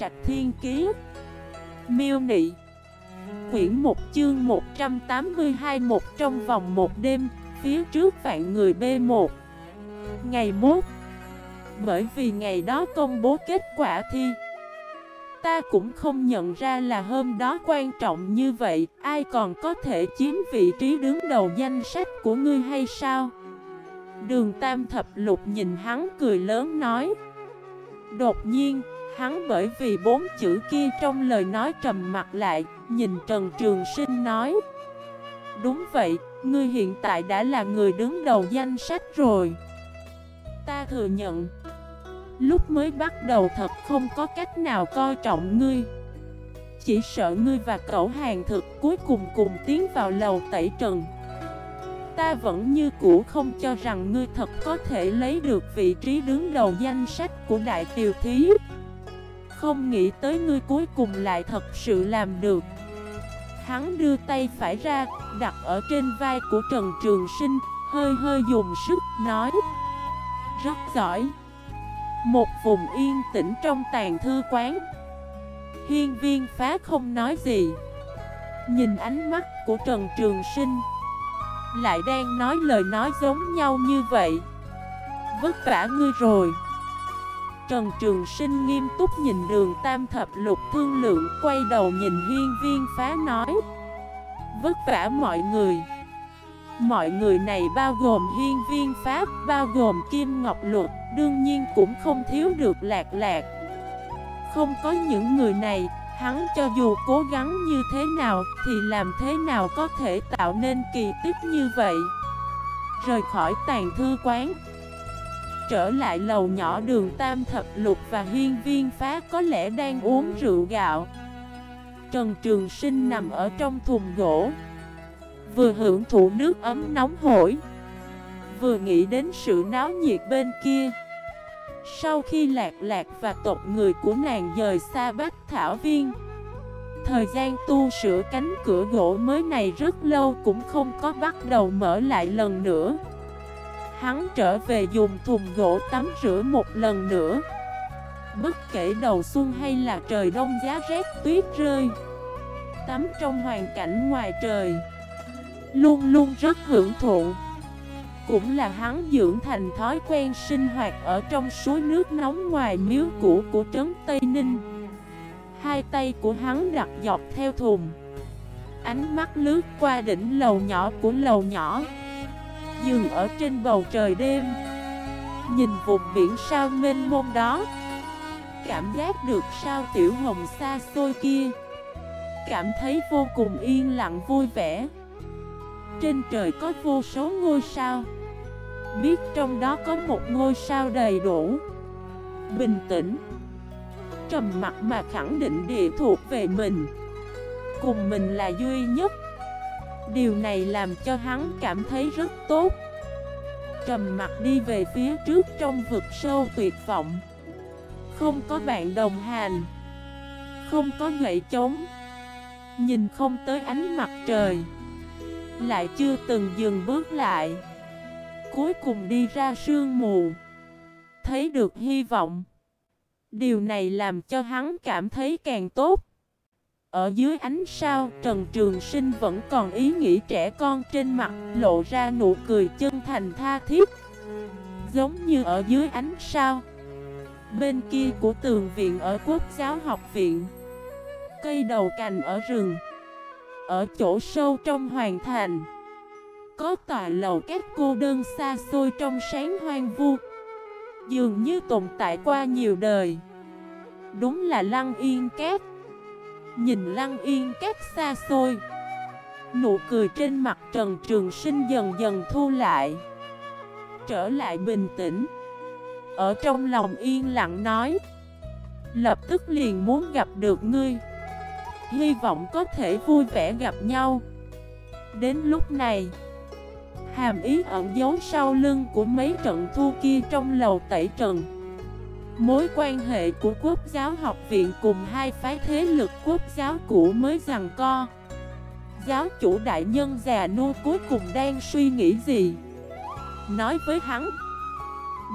Trạch Thiên Kiế Miêu Nị. Quyển 1 chương 182 một trong vòng một đêm Phía trước vạn người B1 Ngày mốt. Bởi vì ngày đó công bố kết quả thi Ta cũng không nhận ra là hôm đó quan trọng như vậy. Ai còn có thể chiếm vị trí đứng đầu danh sách của ngươi hay sao? Đường Tam Thập Lục nhìn hắn cười lớn nói. Đột nhiên, hắn bởi vì bốn chữ kia trong lời nói trầm mặt lại Nhìn Trần Trường Sinh nói Đúng vậy, ngươi hiện tại đã là người đứng đầu danh sách rồi. Ta thừa nhận Lúc mới bắt đầu thật không có cách nào coi trọng ngươi. Chỉ sợ ngươi và cậu hàng thực cuối cùng cùng tiến vào lầu tẩy trần. Ta vẫn như cũ không cho rằng ngươi thật có thể lấy được vị trí đứng đầu danh sách của Đại Tiều Thí. Không nghĩ tới ngươi cuối cùng lại thật sự làm được. Hắn đưa tay phải ra, đặt ở trên vai của Trần Trường Sinh Hơi hơi dùng sức nói. Rất giỏi. Một vùng yên tĩnh trong tàn thư quán. Hiên viên phá không nói gì. Nhìn ánh mắt của Trần Trường Sinh Lại đang nói lời nói giống nhau như vậy. Vất vả ngươi rồi. Trần Trường Sinh nghiêm túc nhìn đường tam thập lục thương lượng Quay đầu nhìn hiên viên phá nói. Vất vả mọi người. Mọi người này bao gồm hiên viên pháp, bao gồm kim ngọc luật Đương nhiên cũng không thiếu được lạc lạc. Không có những người này, hắn cho dù cố gắng như thế nào Thì làm thế nào có thể tạo nên kỳ tích như vậy? Rời khỏi tàn thư quán Trở lại lầu nhỏ đường Tam Thập Lục và Hiên Viên Phá có lẽ đang uống rượu gạo. Trần Trường Sinh nằm ở trong thùng gỗ. Vừa hưởng thụ nước ấm nóng hổi, Vừa nghĩ đến sự náo nhiệt bên kia. Sau khi lạc lạc và tộc người của nàng rời xa Bách Thảo Viên, Thời gian tu sửa cánh cửa gỗ mới này rất lâu cũng không có bắt đầu mở lại lần nữa. Hắn trở về dùng thùng gỗ tắm rửa một lần nữa. Bất kể đầu xuân hay là trời đông giá rét tuyết rơi, Tắm trong hoàn cảnh ngoài trời Luôn luôn rất hưởng thụ. Cũng là hắn dưỡng thành thói quen sinh hoạt ở trong suối nước nóng ngoài miếu cũ của trấn Tây Ninh. Hai tay của hắn đặt dọc theo thùng, Ánh mắt lướt qua đỉnh lầu nhỏ của lầu nhỏ. Dừng ở trên bầu trời đêm. Nhìn vùng biển sao mênh mông đó. Cảm giác được sao tiểu hồng xa xôi kia. Cảm thấy vô cùng yên lặng vui vẻ. Trên trời có vô số ngôi sao. Biết trong đó có một ngôi sao đầy đủ. Bình tĩnh. Trầm mặt mà khẳng định địa thuộc về mình. Cùng mình là duy nhất. Điều này làm cho hắn cảm thấy rất tốt. Trầm mặt đi về phía trước trong vực sâu tuyệt vọng. Không có bạn đồng hành. Không có gậy chống Nhìn không tới ánh mặt trời. Lại chưa từng dừng bước lại. Cuối cùng đi ra sương mù. Thấy được hy vọng. Điều này làm cho hắn cảm thấy càng tốt ở dưới ánh sao, Trần Trường Sinh vẫn còn ý nghĩ trẻ con trên mặt, lộ ra nụ cười chân thành tha thiết. Giống như ở dưới ánh sao. Bên kia của tường viện ở Quốc giáo học viện. Cây đầu cành ở rừng. Ở chỗ sâu trong hoàng thành. Có tòa lầu các cô đơn xa xôi trong sáng hoang vu. Dường như tồn tại qua nhiều đời. Đúng là lăng yên kép. Nhìn lăng yên các xa xôi. Nụ cười trên mặt Trần Trường Sinh dần dần thu lại. Trở lại bình tĩnh. Ở trong lòng yên lặng nói. Lập tức liền muốn gặp được ngươi. Hy vọng có thể vui vẻ gặp nhau. Đến lúc này, Hàm ý ẩn giấu sau lưng của mấy trận thu kia trong lầu tẩy trần. Mối quan hệ của quốc giáo học viện cùng hai phái thế lực quốc giáo cũ mới rằng co. Giáo chủ đại nhân già nua cuối cùng đang suy nghĩ gì? Nói với hắn,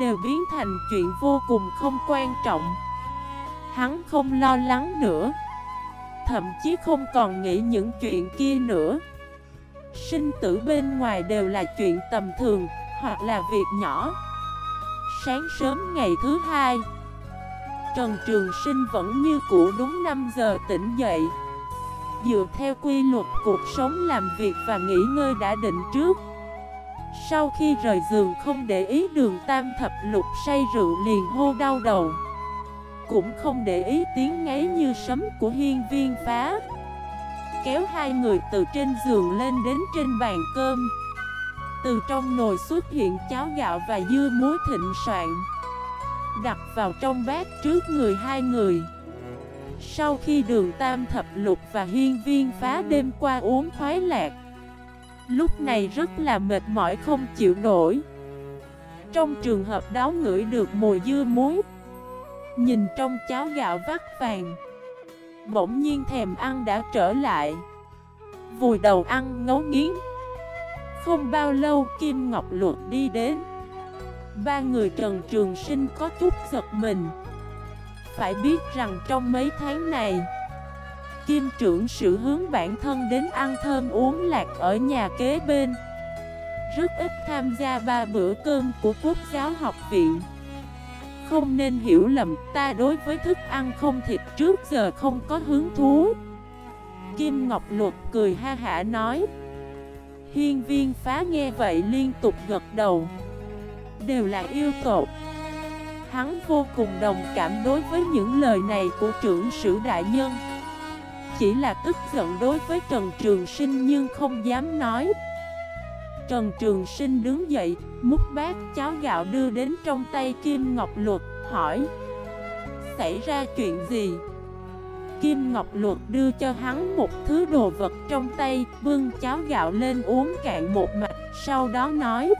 Đều biến thành chuyện vô cùng không quan trọng. Hắn không lo lắng nữa, Thậm chí không còn nghĩ những chuyện kia nữa. Sinh tử bên ngoài đều là chuyện tầm thường Hoặc là việc nhỏ. Sáng sớm ngày thứ hai. Trần Trường Sinh vẫn như cũ đúng 5 giờ tỉnh dậy. Dựa theo quy luật cuộc sống làm việc và nghỉ ngơi đã định trước. Sau khi rời giường không để ý đường tam thập lục say rượu liền hô đau đầu. Cũng không để ý tiếng ngáy như sấm của hiên viên phá. Kéo hai người từ trên giường lên đến trên bàn cơm. Từ trong nồi xuất hiện cháo gạo và dưa muối thịnh soạn, Đặt vào trong bát trước người hai người. Sau khi đường tam thập lục và hiên viên phá đêm qua uống khoái lạc, Lúc này rất là mệt mỏi không chịu nổi. Trong trường hợp đó ngửi được mùi dưa muối, Nhìn trong cháo gạo vắt vàng, Bỗng nhiên thèm ăn đã trở lại. Vùi đầu ăn ngấu nghiến. Không bao lâu Kim Ngọc Luật đi đến. Ba người Trần Trường Sinh có chút giật mình. Phải biết rằng trong mấy tháng này, Kim trưởng sự hướng bản thân đến ăn thơm uống lạc ở nhà kế bên. Rất ít tham gia ba bữa cơm của Quốc giáo học viện. Không nên hiểu lầm, ta đối với thức ăn không thịt trước giờ không có hứng thú. Kim Ngọc Luật cười ha hả nói Hiên viên phá nghe vậy liên tục gật đầu đều là yêu cầu. Hắn vô cùng đồng cảm đối với những lời này của trưởng sử đại nhân Chỉ là tức giận đối với Trần Trường Sinh nhưng không dám nói Trần Trường Sinh đứng dậy, múc bát cháo gạo đưa đến trong tay Kim Ngọc Luật, hỏi Xảy ra chuyện gì? Kim Ngọc Luật đưa cho hắn một thứ đồ vật trong tay, vương cháo gạo lên uống cạn một mạch, sau đó nói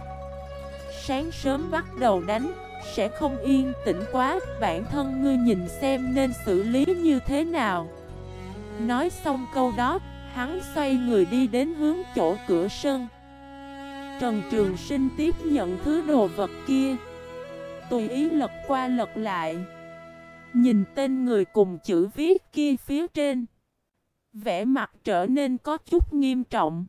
sáng sớm bắt đầu đánh Sẽ không yên tĩnh quá Bản thân ngươi nhìn xem nên xử lý như thế nào. Nói xong câu đó Hắn xoay người đi đến hướng chỗ cửa sân. Trần Trường Sinh tiếp nhận thứ đồ vật kia. Tùy ý lật qua lật lại. Nhìn tên người cùng chữ viết kia phía trên. Vẻ mặt trở nên có chút nghiêm trọng.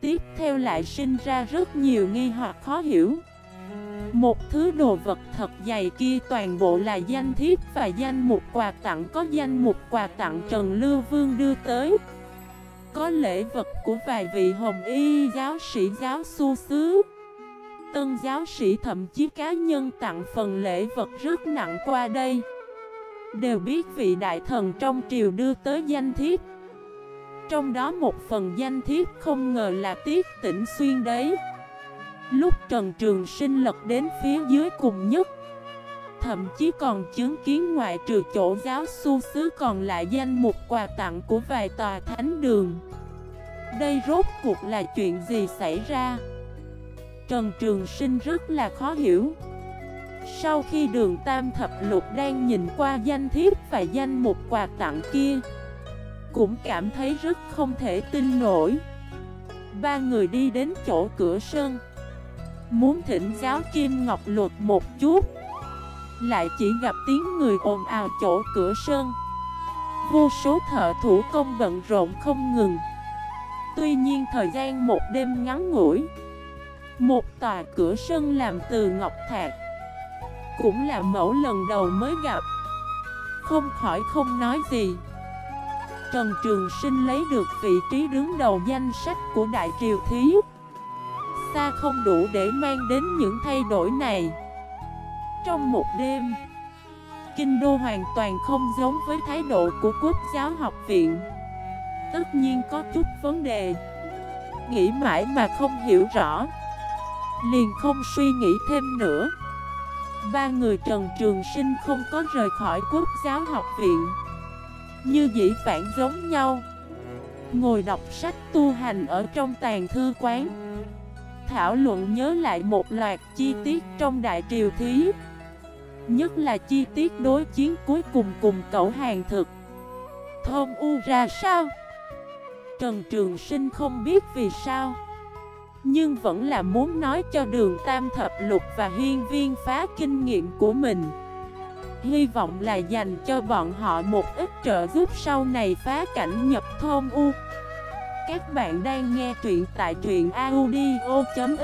Tiếp theo lại sinh ra rất nhiều nghi hoặc khó hiểu. Một thứ đồ vật thật dày kia toàn bộ là danh thiếp và danh mục quà tặng có danh mục quà tặng Trần Lưu Vương đưa tới. Có lễ vật của vài vị hồng y giáo sĩ, giáo su xứ. Tân giáo sĩ thậm chí cá nhân tặng phần lễ vật rất nặng qua đây. Đều biết vị đại thần trong triều đưa tới danh thiếp. Trong đó một phần danh thiếp không ngờ là tiết tỉnh xuyên đấy. Lúc Trần Trường Sinh lật đến phía dưới cùng nhất, Thậm chí còn chứng kiến ngoại trừ chỗ giáo su xứ còn lại danh mục quà tặng của vài tòa thánh đường. Đây rốt cuộc là chuyện gì xảy ra? Trần Trường Sinh rất là khó hiểu. Sau khi đường Tam Thập Lục đang nhìn qua danh thiếp và danh mục quà tặng kia, cũng cảm thấy rất không thể tin nổi. Ba người đi đến chỗ cửa sơn Muốn thỉnh giáo Kim Ngọc Luật một chút. Lại chỉ gặp tiếng người ồn ào chỗ cửa sơn Vô số thợ thủ công bận rộn không ngừng. Tuy nhiên thời gian một đêm ngắn ngủi, Một tòa cửa sân làm từ ngọc thạch cũng là mẫu lần đầu mới gặp. Không khỏi không nói gì. Trần Trường Sinh lấy được vị trí đứng đầu danh sách của Đại Triều Thí Xa không đủ để mang đến những thay đổi này. Trong một đêm, Kinh đô hoàn toàn không giống với thái độ của Quốc giáo học viện. Tất nhiên có chút vấn đề. Nghĩ mãi mà không hiểu rõ. Liền không suy nghĩ thêm nữa. Ba người Trần Trường Sinh không có rời khỏi Quốc giáo học viện. Như dĩ phản giống nhau. Ngồi đọc sách tu hành ở trong tàn thư quán. Thảo luận nhớ lại một loạt chi tiết trong đại triều thí. Nhất là chi tiết đối chiến cuối cùng cùng cậu hàng thực. Thôn U ra sao? Trần Trường Sinh không biết vì sao. Nhưng vẫn là muốn nói cho đường Tam Thập Lục và Hiên Viên phá kinh nghiệm của mình hy vọng là dành cho bọn họ một ít trợ giúp sau này phá cảnh nhập thôn U. Các bạn đang nghe truyện tại truyện audio.fif